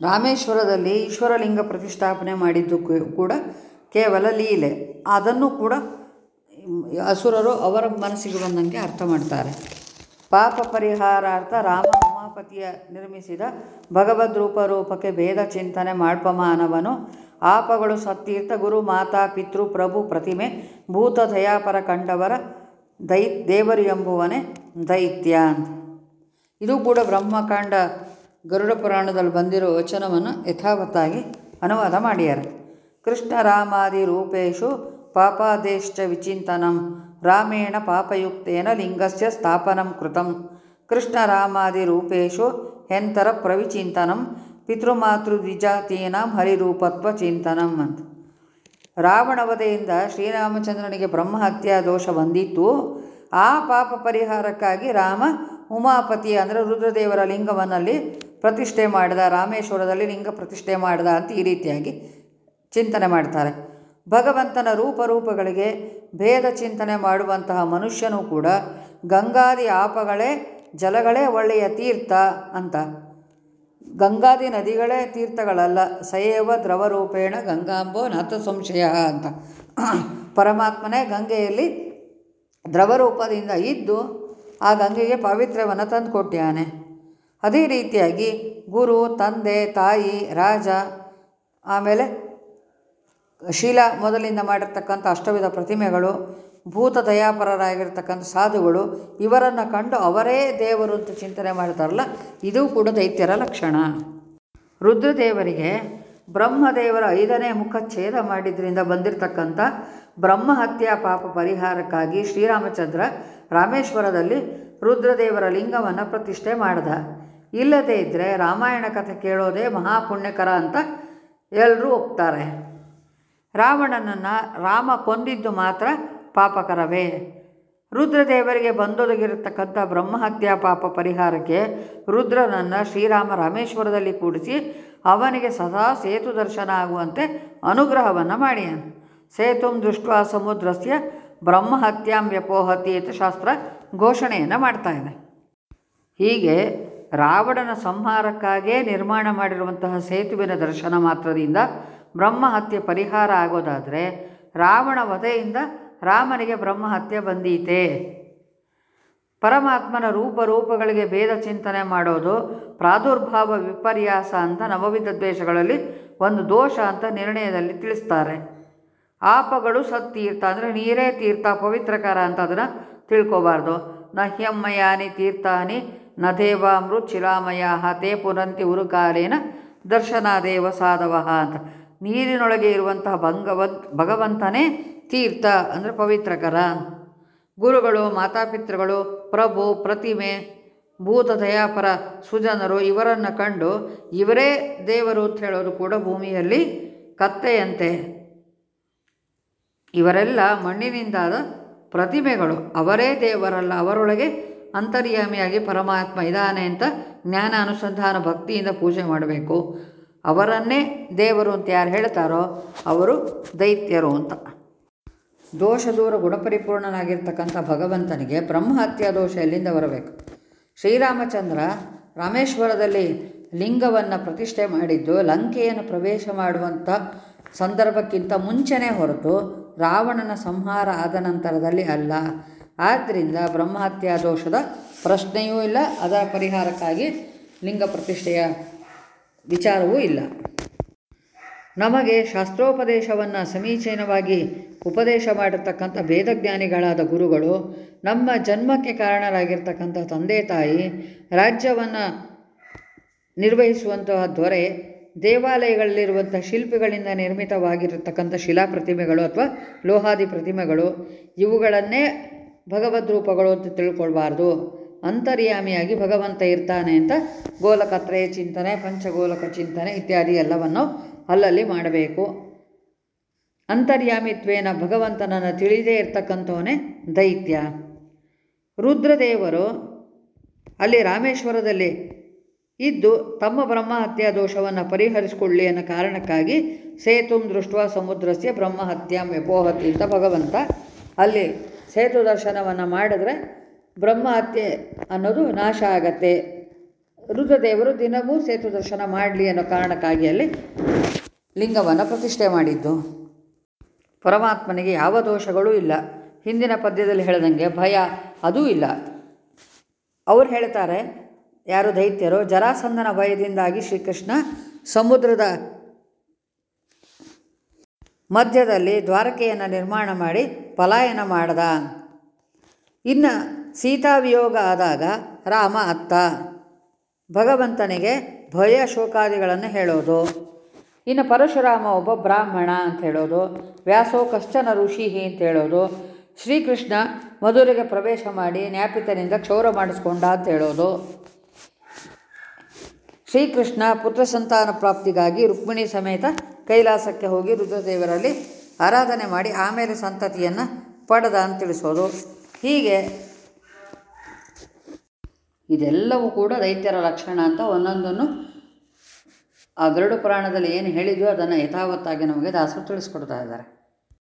ರಾಮೇಶ್ವರದಲ್ಲಿ ಈಶ್ವರಲಿಂಗ ಪ್ರತಿಷ್ಠಾಪನೆ ಮಾಡಿದ್ದು ಕೂಡ ಕೇವಲ ಲೀಲೆ. ಅದನ್ನು ಕೂಡ ಅಸುರರು ಅವರ ಮನಸ್ಸಿಗೆ ಬಂದಂಗೆ ಅರ್ಥ ಮಾಡ್ತಾರೆ. ಪಾಪ ಪರಿಹಾರಾರ್ಥ ರಾಮ ಉಮಾಪತಿಯ ನಿರ್ಮಿಸಿದ ಭಗವದ್ ರೂಪ ರೂಪಕ್ಕೆ ಭೇದ ಚಿಂತನೆ ಮಾಡ್ಪಮಾನವನು. ಆಪಗಳು ಸತ್ತೀರ್ಥ ಗುರು, ಮಾತಾ, ಪಿತೃ, ಪ್ರಭು, ಪ್ರತಿಮೆ, ಭೂತ, ದಯಾಪರ ಕಂಡವರ ದೈ, ದೇವರು ಎಂಬುವನೇ ದೈತ್ಯ ಇದು ಕೂಡ ಬ್ರಹ್ಮಕಾಂಡ ಗರುಡ ಪುರಾಣದಲ್ಲಿ ಬಂದಿರೋ ವಚನವನ್ನು ಯಥಾವತ್ತಾಗಿ ಅನುವಾದ ಮಾಡ್ಯಾರೆ. ಕೃಷ್ಣ ರಾಮಾದಿ ರೂಪೇಶು ಪಾಪಾದೇಶ್ಚ ವಿಚಿಂತನಂ, ರಾಮೇಣ ಪಾಪಯುಕ್ತೇನ ಲಿಂಗಸ್ಯ ಸ್ಥಾಪನಂ ಕೃತಂ. ಕೃಷ್ಣ ರಾಮಾದಿ ರೂಪೇಶು ಹೆಂತರ ಪ್ರವಿಚಿಂತನಂ, ಪಿತೃಮಾತೃ ದ್ವಿಜಾತೀನಾಂ ಹರಿರೂಪತ್ವ ಚಿಂತನಂ ಅಂತ. ರಾವಣವಧೆಯಿಂದ ಶ್ರೀರಾಮಚಂದ್ರನಿಗೆ ಬ್ರಹ್ಮಹತ್ಯಾ ದೋಷ ಬಂದಿತ್ತು. ಆ ಪಾಪ ಪರಿಹಾರಕ್ಕಾಗಿ ರಾಮ ಉಮಾಪತಿ ಅಂದರೆ ರುದ್ರದೇವರ ಲಿಂಗವನ್ನಲ್ಲಿ ಪ್ರತಿಷ್ಠೆ ಮಾಡಿದ ರಾಮೇಶ್ವರದಲ್ಲಿ ಲಿಂಗ ಪ್ರತಿಷ್ಠೆ ಮಾಡಿದ ಅಂತ ಈ ರೀತಿಯಾಗಿ ಚಿಂತನೆ ಮಾಡ್ತಾರೆ. ಭಗವಂತನ ರೂಪರೂಪಗಳಿಗೆ ಭೇದ ಚಿಂತನೆ ಮಾಡುವಂತಹ ಮನುಷ್ಯನೂ ಕೂಡ ಗಂಗಾದಿ ಆಪಗಳೇ ಜಲಗಳೇ ಒಳ್ಳೆಯ ತೀರ್ಥ ಅಂತ. ಗಂಗಾದಿ ನದಿಗಳೇ ತೀರ್ಥಗಳಲ್ಲ, ಸಯೇವ ದ್ರವರೂಪೇಣ ಗಂಗಾಂಬೋ ನಾಥ ಸಂಶಯ ಅಂತ. ಪರಮಾತ್ಮನೇ ಗಂಗೆಯಲ್ಲಿ ದ್ರವರೂಪದಿಂದ ಇದ್ದು ಆ ಗಂಗೆಗೆ ಪಾವಿತ್ರ್ಯವನ್ನು ತಂದುಕೊಟ್ಟ್ಯಾನೆ ಅದೇ ರೀತಿಯಾಗಿ ಗುರು, ತಂದೆ, ತಾಯಿ, ರಾಜ, ಆಮೇಲೆ ಶೀಲಾ ಮೊದಲಿಂದ ಮಾಡಿರ್ತಕ್ಕಂಥ ಅಷ್ಟವಿಧ ಪ್ರತಿಮೆಗಳು, ಭೂತ ದಯಾಪರರಾಗಿರ್ತಕ್ಕಂಥ ಸಾಧುಗಳು, ಇವರನ್ನು ಕಂಡು ಅವರೇ ದೇವರು ಅಂತ ಚಿಂತನೆ ಮಾಡ್ತಾರಲ್ಲ, ಇದು ಕೂಡ ದೈತ್ಯರ ಲಕ್ಷಣ. ರುದ್ರದೇವರಿಗೆ ಬ್ರಹ್ಮದೇವರ ಐದನೇ ಮುಖ ಛೇದ ಮಾಡಿದ್ರಿಂದ ಬಂದಿರತಕ್ಕಂಥ ಬ್ರಹ್ಮಹತ್ಯಾ ಪಾಪ ಪರಿಹಾರಕ್ಕಾಗಿ ಶ್ರೀರಾಮಚಂದ್ರ ರಾಮೇಶ್ವರದಲ್ಲಿ ರುದ್ರದೇವರ ಲಿಂಗವನ್ನು ಪ್ರತಿಷ್ಠೆ ಮಾಡ್ದ. ಇಲ್ಲದೇ ಇದ್ದರೆ ರಾಮಾಯಣ ಕಥೆ ಕೇಳೋದೇ ಮಹಾಪುಣ್ಯಕರ ಅಂತ ಎಲ್ಲರೂ ಒಪ್ತಾರೆ. ರಾವಣನನ್ನು ರಾಮ ಕೊಂದಿದ್ದು ಮಾತ್ರ ಪಾಪಕರವೇ. ರುದ್ರದೇವರಿಗೆ ಬಂದೊದಗಿರತಕ್ಕಂಥ ಬ್ರಹ್ಮಹತ್ಯಾ ಪಾಪ ಪರಿಹಾರಕ್ಕೆ ರುದ್ರನನ್ನು ಶ್ರೀರಾಮ ರಾಮೇಶ್ವರದಲ್ಲಿ ಕೂಡಿಸಿ ಅವನಿಗೆ ಸದಾ ಸೇತು ದರ್ಶನ ಆಗುವಂತೆ ಅನುಗ್ರಹವನ್ನು ಮಾಡ್ಯಾನ. ಸೇತುಂ ದೃಷ್ಟ ಸಮುದ್ರಸ್ಯ ಬ್ರಹ್ಮಹತ್ಯಾಂ ವ್ಯಪೋಹತಿ ಅಂತ ಶಾಸ್ತ್ರ ಘೋಷಣೆಯನ್ನು ಮಾಡ್ತಾ ಇದೆ. ಹೀಗೆ ರಾವಣನ ಸಂಹಾರಕ್ಕಾಗೇ ನಿರ್ಮಾಣ ಮಾಡಿರುವಂತಹ ಸೇತುವಿನ ದರ್ಶನ ಮಾತ್ರದಿಂದ ಬ್ರಹ್ಮಹತ್ಯೆ ಪರಿಹಾರ ಆಗೋದಾದರೆ ರಾವಣ ವಧೆಯಿಂದ ರಾಮನಿಗೆ ಬ್ರಹ್ಮಹತ್ಯೆ ಬಂದೀತೆ. ಪರಮಾತ್ಮನ ರೂಪ ರೂಪಗಳಿಗೆ ಭೇದ ಚಿಂತನೆ ಮಾಡೋದು ಪ್ರಾದುರ್ಭಾವ ವಿಪರ್ಯಾಸ ಅಂತ ನವವಿಧ ದ್ವೇಷಗಳಲ್ಲಿ ಒಂದು ದೋಷ ಅಂತ ನಿರ್ಣಯದಲ್ಲಿ ತಿಳಿಸ್ತಾರೆ. ಆಪಗಳು ಸತ್ತೀರ್ಥ ಅಂದರೆ ನೀರೇ ತೀರ್ಥ ಪವಿತ್ರಕರ ಅಂತ ಅದನ್ನು ತಿಳ್ಕೊಬಾರ್ದು. ನ ಹ್ಯಮ್ಮಯಾನಿ ತೀರ್ಥಾನಿ ನ ದೇವಾಮೃತ್ ಶಿಲಾಮಯ ತೇ ಪುರಂತಿ ಉರುಕಾಲೇನ ದರ್ಶನಾದೇವ ಸಾಧವ ಅಂತ. ನೀರಿನೊಳಗೆ ಇರುವಂತಹ ಭಂಗವಂತ ಭಗವಂತನೇ ತೀರ್ಥ ಅಂದರೆ ಪವಿತ್ರಕರ. ಗುರುಗಳು, ಮಾತಾಪಿತೃಗಳು, ಪ್ರಭು, ಪ್ರತಿಮೆ, ಭೂತ ದಯಾಪರ ಸುಜನರು ಇವರನ್ನು ಕಂಡು ಇವರೇ ದೇವರು ಅಂತ ಹೇಳೋದು ಕೂಡ ಭೂಮಿಯಲ್ಲಿ ಕತ್ತೆಯಂತೆ. ಇವರೆಲ್ಲ ಮಣ್ಣಿನಿಂದಾದ ಪ್ರತಿಮೆಗಳು ಅವರೇ ದೇವರಲ್ಲ, ಅವರೊಳಗೆ ಅಂತರ್ಯಾಮಿಯಾಗಿ ಪರಮಾತ್ಮ ಇದ್ದಾನೆ ಅಂತ ಜ್ಞಾನ ಅನುಸಂಧಾನ ಭಕ್ತಿಯಿಂದ ಪೂಜೆ ಮಾಡಬೇಕು. ಅವರನ್ನೇ ದೇವರು ಅಂತ ಯಾರು ಹೇಳ್ತಾರೋ ಅವರು ದೈತ್ಯರು ಅಂತ. ದೋಷ ದೂರ ಗುಣಪರಿಪೂರ್ಣನಾಗಿರ್ತಕ್ಕಂಥ ಭಗವಂತನಿಗೆ ಬ್ರಹ್ಮಹತ್ಯಾ ದೋಷ ಎಲ್ಲಿಂದ ಬರಬೇಕು? ಶ್ರೀರಾಮಚಂದ್ರ ರಾಮೇಶ್ವರದಲ್ಲಿ ಲಿಂಗವನ್ನು ಪ್ರತಿಷ್ಠೆ ಮಾಡಿದ್ದು ಲಂಕೆಯನ್ನು ಪ್ರವೇಶ ಮಾಡುವಂಥ ಸಂದರ್ಭಕ್ಕಿಂತ ಮುಂಚೆನೇ ಹೊರತು ರಾವಣನ ಸಂಹಾರ ಆದ ನಂತರದಲ್ಲಿ ಅಲ್ಲ. ಆದ್ದರಿಂದ ಬ್ರಹ್ಮಹತ್ಯಾ ದೋಷದ ಪ್ರಶ್ನೆಯೂ ಇಲ್ಲ, ಅದರ ಪರಿಹಾರಕ್ಕಾಗಿ ಲಿಂಗ ಪ್ರತಿಷ್ಠೆಯ ವಿಚಾರವೂ ಇಲ್ಲ. ನಮಗೆ ಶಾಸ್ತ್ರೋಪದೇಶವನ್ನು ಸಮೀಚೀನವಾಗಿ ಉಪದೇಶ ಮಾಡಿರ್ತಕ್ಕಂಥ ವೇದಜ್ಞಾನಿಗಳಾದ ಗುರುಗಳು, ನಮ್ಮ ಜನ್ಮಕ್ಕೆ ಕಾರಣರಾಗಿರ್ತಕ್ಕಂಥ ತಂದೆ ತಾಯಿ, ರಾಜ್ಯವನ್ನು ನಿರ್ವಹಿಸುವಂತಹ ದೊರೆ ದೇವಾಲಯಗಳಲ್ಲಿರುವಂಥ ಶಿಲ್ಪಿಗಳಿಂದ ನಿರ್ಮಿತವಾಗಿರತಕ್ಕಂಥ ಶಿಲಾ ಪ್ರತಿಮೆಗಳು ಅಥವಾ ಲೋಹಾದಿ ಪ್ರತಿಮೆಗಳು, ಇವುಗಳನ್ನೇ ಭಗವದ್ ರೂಪಗಳು ಅಂತ ತಿಳ್ಕೊಳ್ಬಾರ್ದು. ಅಂತರ್ಯಾಮಿಯಾಗಿ ಭಗವಂತ ಇರ್ತಾನೆ ಅಂತ ಗೋಲಕತ್ರಯ ಚಿಂತನೆ, ಪಂಚಗೋಲಕ ಚಿಂತನೆ ಇತ್ಯಾದಿ ಎಲ್ಲವನ್ನು ಅಲ್ಲಲ್ಲಿ ಮಾಡಬೇಕು. ಅಂತರ್ಯಾಮಿತ್ವೇನ ಭಗವಂತನನ್ನು ತಿಳಿದೇ ಇರ್ತಕ್ಕಂಥವನೇ ದೈತ್ಯ. ರುದ್ರದೇವರು ಅಲ್ಲಿ ರಾಮೇಶ್ವರದಲ್ಲಿ ಇದ್ದು ತಮ್ಮ ಬ್ರಹ್ಮಹತ್ಯಾ ದೋಷವನ್ನು ಪರಿಹರಿಸಿಕೊಳ್ಳಿ ಅನ್ನೋ ಕಾರಣಕ್ಕಾಗಿ ಸೇತು ದೃಷ್ಟ ಸಮುದ್ರಸ್ಯ ಬ್ರಹ್ಮಹತ್ಯಾಂ ವ್ಯಪೋಹತಿ ಅಂತ ಭಗವಂತ ಅಲ್ಲಿ ಸೇತು ದರ್ಶನವನ್ನು ಮಾಡಿದ್ರೆ ಬ್ರಹ್ಮಹತ್ಯೆ ಅನ್ನೋದು ನಾಶ ಆಗತ್ತೆ. ರುದ್ರದೇವರು ದಿನವೂ ಸೇತು ದರ್ಶನ ಮಾಡಲಿ ಅನ್ನೋ ಕಾರಣಕ್ಕಾಗಿ ಅಲ್ಲಿ ಲಿಂಗವನ್ನು ಪ್ರತಿಷ್ಠೆ ಮಾಡಿದ್ದು. ಪರಮಾತ್ಮನಿಗೆ ಯಾವ ದೋಷಗಳೂ ಇಲ್ಲ. ಹಿಂದಿನ ಪದ್ಯದಲ್ಲಿ ಹೇಳಿದಂಗೆ ಭಯ ಅದೂ ಇಲ್ಲ. ಅವ್ರು ಹೇಳ್ತಾರೆ ಯಾರು ದೈತ್ಯರು ಜರಾಸಂಧನ ಭಯದಿಂದಾಗಿ ಶ್ರೀಕೃಷ್ಣ ಸಮುದ್ರದ ಮಧ್ಯದಲ್ಲಿ ದ್ವಾರಕೆಯನ್ನು ನಿರ್ಮಾಣ ಮಾಡಿ ಪಲಾಯನ ಮಾಡ್ದ. ಇನ್ನು ಸೀತಾವಿಯೋಗ ಆದಾಗ ರಾಮ ಅತ್ತ. ಭಗವಂತನಿಗೆ ಭಯ ಶೋಕಾದಿಗಳನ್ನು ಹೇಳೋದು. ಇನ್ನು ಪರಶುರಾಮ ಒಬ್ಬ ಬ್ರಾಹ್ಮಣ ಅಂತ ಹೇಳೋದು. ವ್ಯಾಸೋ ಕಶ್ಚನ ಋಷಿ ಅಂತ ಹೇಳೋದು. ಶ್ರೀಕೃಷ್ಣ ಮಧುರೆಗೆ ಪ್ರವೇಶ ಮಾಡಿ ನ್ಯಾಪಿತನಿಂದ ಕ್ಷೌರ ಮಾಡಿಸ್ಕೊಂಡ ಅಂತ ಹೇಳೋದು. ಶ್ರೀಕೃಷ್ಣ ಪುತ್ರ ಸಂತಾನ ಪ್ರಾಪ್ತಿಗಾಗಿ ರುಕ್ಮಿಣಿ ಸಮೇತ ಕೈಲಾಸಕ್ಕೆ ಹೋಗಿ ರುದ್ರದೇವರಲ್ಲಿ ಆರಾಧನೆ ಮಾಡಿ ಆಮೇಲೆ ಸಂತತಿಯನ್ನು ಪಡೆದ ಅಂತ ತಿಳಿಸೋದು. ಹೀಗೆ ಇದೆಲ್ಲವೂ ಕೂಡ ದೈತ್ಯರ ಲಕ್ಷಣ ಅಂತ ಒಂದೊಂದನ್ನು ಆ ಗರುಡು ಪುರಾಣದಲ್ಲಿ ಏನು ಹೇಳಿದೆಯೋ ಅದನ್ನು ಯಥಾವತ್ತಾಗಿ ನಮಗೆ ದಾಸರು ತಿಳಿಸ್ಕೊಡ್ತಾ ಇದ್ದಾರೆ.